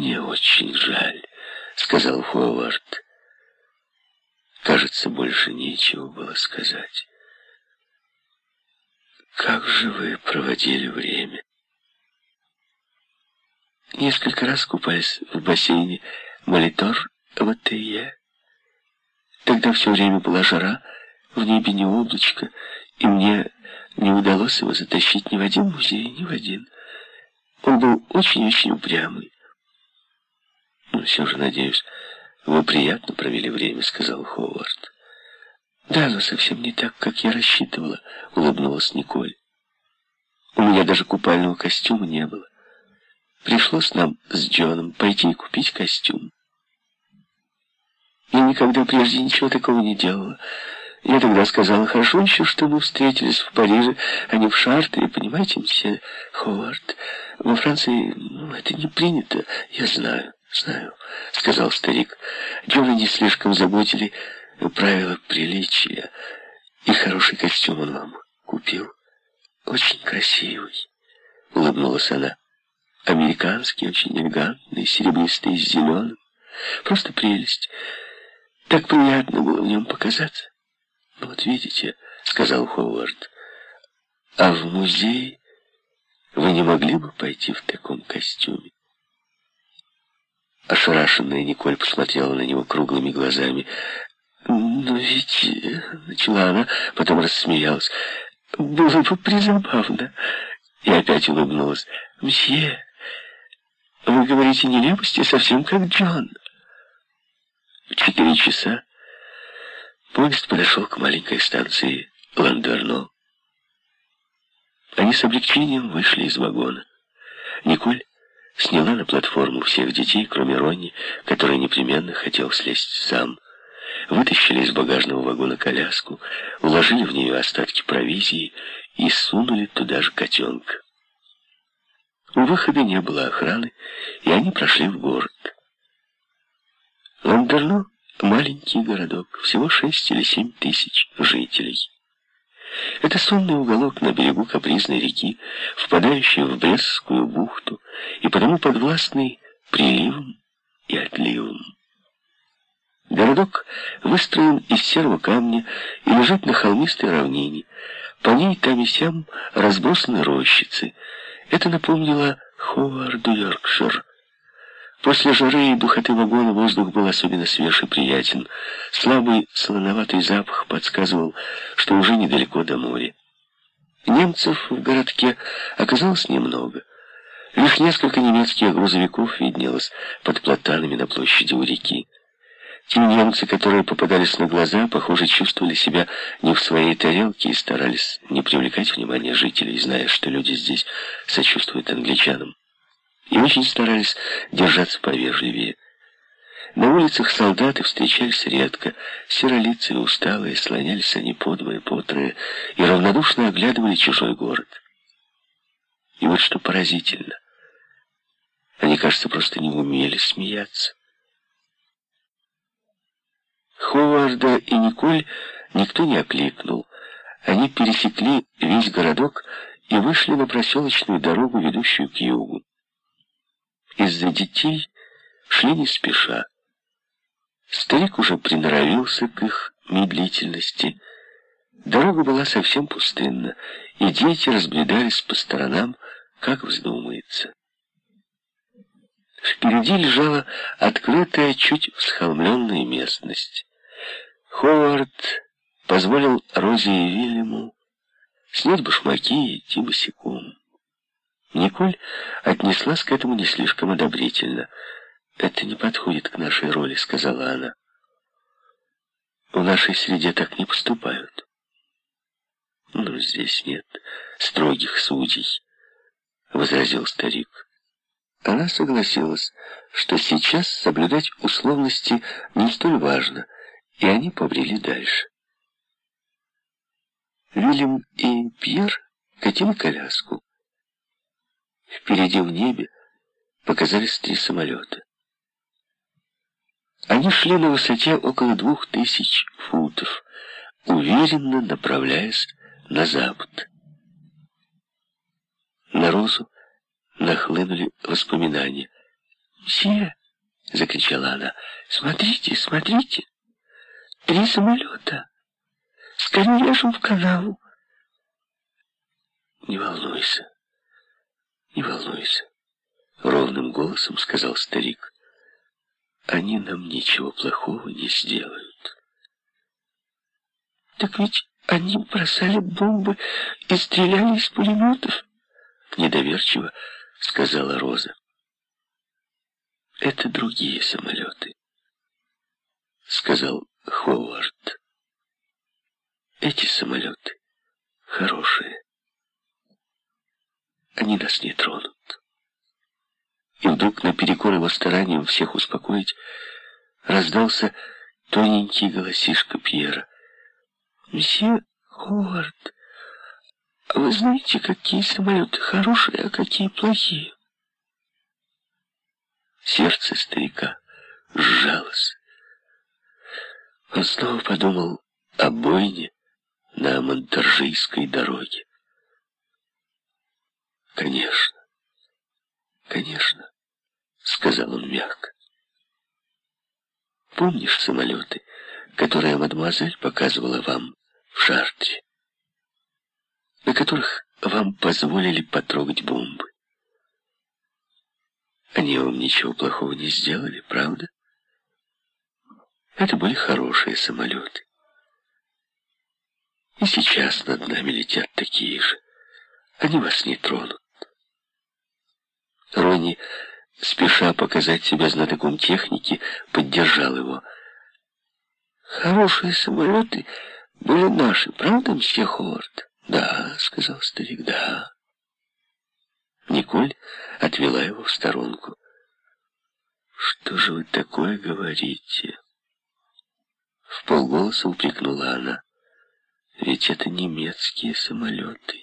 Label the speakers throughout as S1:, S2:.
S1: «Мне очень жаль», — сказал Ховард. Кажется, больше нечего было сказать. «Как же вы проводили время?» Несколько раз купались в бассейне Молитор в Аттее. Тогда все время была жара, в небе не облачко, и мне не удалось его затащить ни в один музей, ни в один. Он был очень-очень упрямый. «Но все же, надеюсь, вы приятно провели время», — сказал Ховард. «Да, но совсем не так, как я рассчитывала», — улыбнулась Николь. «У меня даже купального костюма не было. Пришлось нам с Джоном пойти и купить костюм. Я никогда прежде ничего такого не делала». Я тогда сказала, хорошо еще, что мы встретились в Париже, а не в Шартере, понимаете, мсье Ховард. Во Франции ну, это не принято, я знаю, знаю, сказал старик. Джона не слишком заботили правила приличия, и хороший костюм он вам купил. Очень красивый, улыбнулась она. Американский, очень элегантный, серебристый, с зеленым. Просто прелесть. Так приятно было в нем показаться. «Вот видите», — сказал Ховард, — «а в музей вы не могли бы пойти в таком костюме?» Ошарашенная Николь посмотрела на него круглыми глазами. «Но ведь...» — начала она, потом рассмеялась. «Было бы призабавно». И опять улыбнулась. «Мсье, вы говорите нелепости совсем как Джон». В четыре часа Поезд подошел к маленькой станции Ландерно. Они с облегчением вышли из вагона. Николь сняла на платформу всех детей, кроме Ронни, который непременно хотел слезть сам. Вытащили из багажного вагона коляску, уложили в нее остатки провизии и сунули туда же котенка. У выхода не было охраны, и они прошли в город. Ландерно Маленький городок, всего шесть или семь тысяч жителей. Это сонный уголок на берегу капризной реки, впадающий в Брестскую бухту, и потому подвластный приливом и отливом. Городок выстроен из серого камня и лежит на холмистой равнине. По ней там и сям разбросаны рощицы. Это напомнило Ховарду Йоркшир, После жары и духоты вагона воздух был особенно свеж и приятен. Слабый солоноватый запах подсказывал, что уже недалеко до моря. Немцев в городке оказалось немного. Лишь несколько немецких грузовиков виднелось под платанами на площади у реки. Те немцы, которые попадались на глаза, похоже, чувствовали себя не в своей тарелке и старались не привлекать внимания жителей, зная, что люди здесь сочувствуют англичанам и очень старались держаться повежливее. На улицах солдаты встречались редко, серолицые, усталые, слонялись они подвое, потрое и равнодушно оглядывали чужой город. И вот что поразительно. Они, кажется, просто не умели смеяться. Ховарда и Николь никто не окликнул. Они пересекли весь городок и вышли на проселочную дорогу, ведущую к югу из-за детей шли не спеша. Старик уже приноровился к их медлительности. Дорога была совсем пустынна, и дети разбредались по сторонам, как вздумается. Впереди лежала открытая, чуть всхолмленная местность. Ховард позволил Розе и Вильяму снять башмаки и идти босиком. Николь отнеслась к этому не слишком одобрительно. «Это не подходит к нашей роли», — сказала она. «В нашей среде так не поступают». «Ну, здесь нет строгих судей», — возразил старик. Она согласилась, что сейчас соблюдать условности не столь важно, и они побрели дальше. Вильям и Пьер катили коляску. Впереди в небе показались три самолета. Они шли на высоте около двух тысяч футов, уверенно направляясь на запад. На Розу нахлынули воспоминания. «Мсье!» — закричала она. «Смотрите, смотрите! Три самолета! Скорее ляжем в канаву!» «Не волнуйся, не волнуйся!» — ровным голосом сказал старик. «Они нам ничего плохого не сделают». «Так ведь они бросали бомбы и стреляли из пулеметов!» Недоверчиво сказала Роза. «Это другие самолеты», — сказал Ховард. «Эти самолеты хорошие. Они нас не тронут». И вдруг, наперекор его стараниям всех успокоить, раздался тоненький голосишка Пьера. «Месье Ховард, а вы знаете, какие самолеты хорошие, а какие плохие?» Сердце старика сжалось. Он снова подумал о бойне на Монтаржийской дороге. «Конечно, конечно», — сказал он мягко. «Помнишь самолеты, которые мадемуазель показывала вам в Шартре, на которых вам позволили потрогать бомбы? Они вам ничего плохого не сделали, правда? Это были хорошие самолеты. И сейчас над нами летят такие же. Они вас не тронут. Ронни, спеша показать себя знатоком техники, поддержал его. «Хорошие самолеты были наши, правда, мсье Ховард?» «Да», — сказал старик, — «да». Николь отвела его в сторонку. «Что же вы такое говорите?» В полголоса упрекнула она. «Ведь это немецкие самолеты.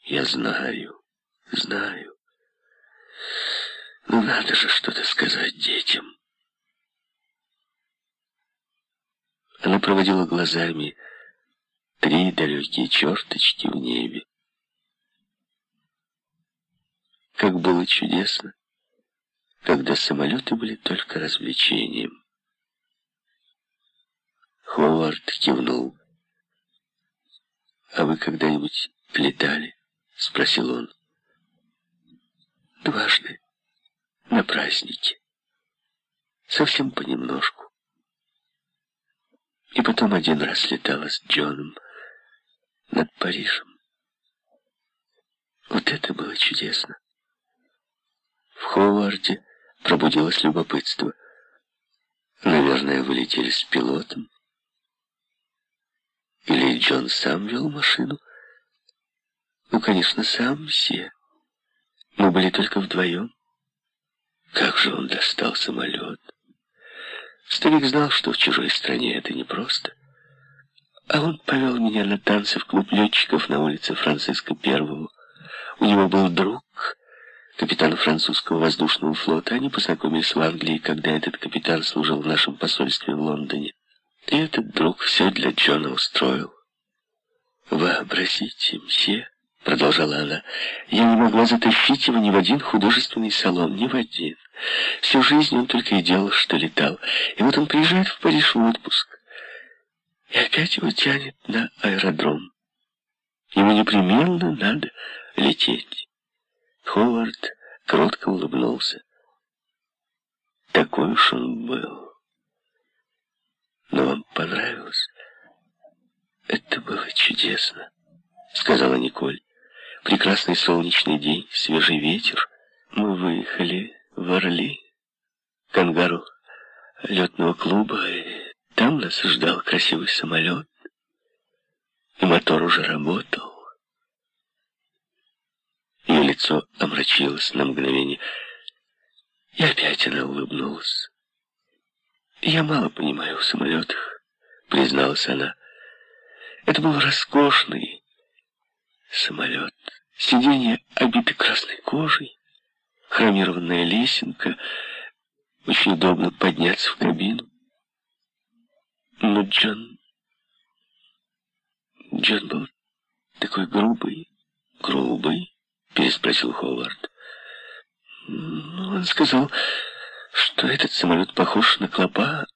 S1: Я знаю, знаю. Ну надо же что-то сказать детям». Она проводила глазами три далекие черточки в небе. Как было чудесно, когда самолеты были только развлечением. Ховард кивнул. «А вы когда-нибудь летали?» — спросил он. «Дважды. На празднике. Совсем понемножку. И потом один раз летала с Джоном над Парижем. Вот это было чудесно. В Ховарде пробудилось любопытство. Наверное, вы летели с пилотом? Или Джон сам вел машину? Ну, конечно, сам все. Мы были только вдвоем. Как же он достал самолет? Старик знал, что в чужой стране это непросто. А он повел меня на танцы в клуб летчиков на улице Франциска Первого. У него был друг, капитан французского воздушного флота. Они познакомились в Англии, когда этот капитан служил в нашем посольстве в Лондоне. И этот друг все для Джона устроил. «Вообразите, мсье», — продолжала она, — «я не могла затащить его ни в один художественный салон, ни в один. Всю жизнь он только и делал, что летал. И вот он приезжает в Париж в отпуск. И опять его тянет на аэродром. Ему непременно надо лететь. Ховард кротко улыбнулся. Такой уж он был. Но вам понравилось? Это было чудесно, сказала Николь. Прекрасный солнечный день, свежий ветер. Мы выехали в Орли, к ангару летного клуба, и там нас ждал красивый самолет. И мотор уже работал. Ее лицо омрачилось на мгновение. И опять она улыбнулась. «Я мало понимаю в самолетах», — призналась она. «Это был роскошный самолет. Сиденье обиты красной кожей, хромированная лесенка. Очень удобно подняться в кабину. Но Джон... Джон был такой грубый, грубый, переспросил Ховард. Ну, он сказал, что этот самолет похож на клопа.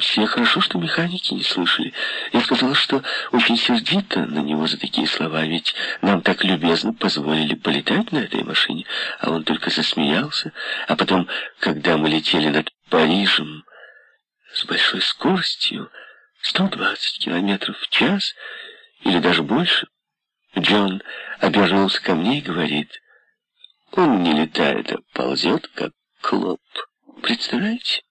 S1: Все хорошо, что механики не слышали. Я сказала, что очень сердито на него за такие слова, ведь нам так любезно позволили полетать на этой машине, а он только засмеялся. А потом, когда мы летели над Парижем с большой скоростью, 120 километров в час или даже больше, Джон обернулся ко мне и говорит, он не летает, а ползет, как клоп. Представляете?